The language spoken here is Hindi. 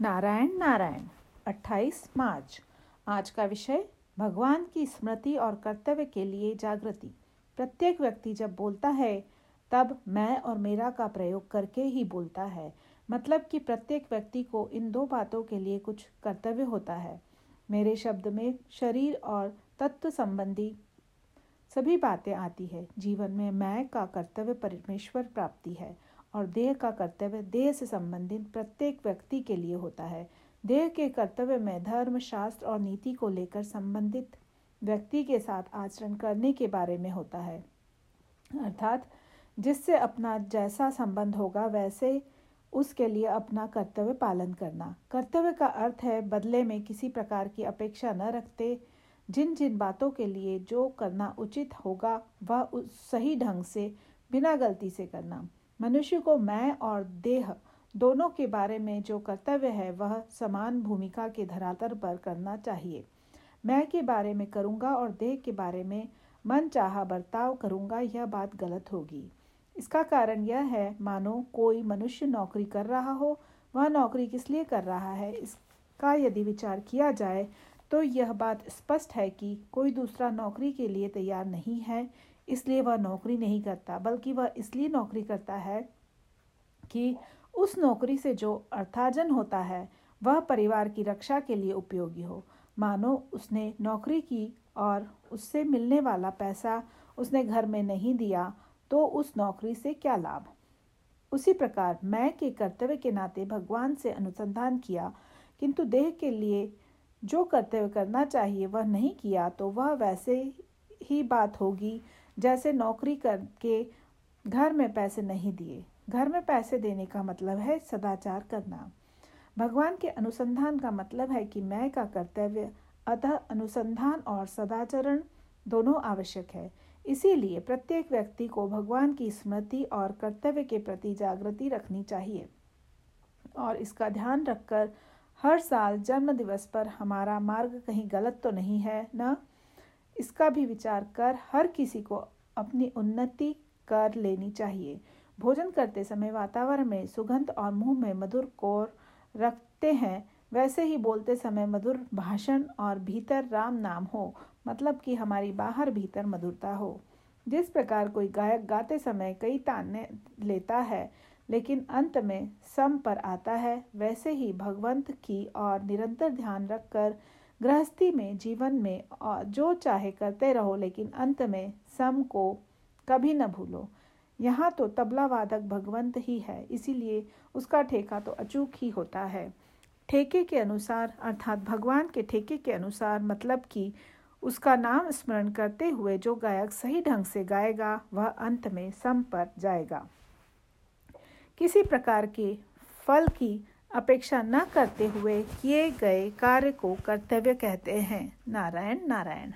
नारायण नारायण 28 मार्च। आज का विषय, भगवान की स्मृति और कर्तव्य के लिए जागृति। प्रत्येक व्यक्ति जब बोलता है, तब मैं और मेरा का प्रयोग करके ही बोलता है। मतलब कि प्रत्येक व्यक्ति को इन दो बातों के लिए कुछ कर्तव्य होता है। मेरे शब्द में शरीर और तत्व संबंधी सभी बातें आती है। जीवन में मैं का कर्तव्य परमेश्वर प्राप्ति है। और देह का कर्तव्य देह से संबंधित प्रत्येक व्यक्ति के लिए होता है। देह के कर्तव्य में धर्म शास्त्र और नीति को लेकर संबंधित व्यक्ति के साथ आचरण करने के बारे में होता है। अर्थात, जिससे अपना जैसा संबंध होगा, वैसे उसके लिए अपना कर्तव्य पालन करना। कर्तव्य का अर्थ है बदले में किसी प्रकार की अपेक्षा न रखते। जिन जिन बातों के लिए जो करना उचित होगा, वह सही ढंग से, बिना गलती से करना। मनुष्य को मैं और देह दोनों के बारे में जो कर्तव्य है, वह समान भूमिका के धरातल पर करना चाहिए। मैं के बारे में करूँगा और देह के बारे में मन चाह बर्ताव करूँगा, यह बात गलत होगी। इसका कारण यह है, मानो कोई मनुष्य नौकरी कर रहा हो, वह नौकरी किस लिए कर रहा है, इसका यदि विचार किया जाए तो यह बात स्पष्ट है कि कोई दूसरा नौकरी के लिए तैयार नहीं है इसलिए वह नौकरी नहीं करता, बल्कि वह इसलिए नौकरी करता है कि उस नौकरी से जो अर्थार्जन होता है, वह परिवार की रक्षा के लिए उपयोगी हो। मानो उसने नौकरी की और उससे मिलने वाला पैसा उसने घर में नहीं दिया तो उस नौकरी से क्या लाभ? उसी प्रकार मैं के कर्तव्य के नाते भगवान से अनुसंधान किया, किंतु देह के लिए जो कर्तव्य करना चाहिए वह नहीं किया तो वह वैसे ही बात होगी जैसे नौकरी करके घर में पैसे नहीं दिए। घर में पैसे देने का मतलब है सदाचार करना। भगवान के अनुसंधान का मतलब है कि मैं का कर्तव्य, अतः अनुसंधान और सदाचरण दोनों आवश्यक है। इसीलिए प्रत्येक व्यक्ति को भगवान की स्मृति और कर्तव्य के प्रति जागृति रखनी चाहिए। और इसका ध्यान रखकर हर साल जन्म दिवस पर हमारा मार्ग कहीं गलत तो नहीं है, न? इसका भी विचार कर हर किसी को अपनी उन्नति कर लेनी चाहिए। भोजन करते समय वातावरण में सुगंध और मुँह में मधुर कोर रखते हैं। वैसे ही बोलते समय मधुर भाषण और भीतर राम नाम हो मतलब कि हमारी बाहर भीतर मधुरता हो। जिस प्रकार कोई गायक गाते समय कई ताने लेता है, लेकिन अंत में सम पर आता है, वैसे ही भगवंत की और निरंतर ध्यान रखकर गृहस्थी में, जीवन में जो चाहे करते रहो, लेकिन अंत में सम को कभी न भूलो। यहाँ तो तबला वादक भगवंत ही है, इसीलिए उसका ठेका तो अचूक ही होता है। ठेके के अनुसार, अर्थात भगवान के ठेके के अनुसार मतलब कि उसका नाम स्मरण करते हुए जो गायक सही ढंग से गाएगा, वह अंत में सम पर जाएगा। किसी प्रकार के फल की अपेक्षा न करते हुए किए गए कार्य को कर्तव्य कहते हैं। नारायण नारायण।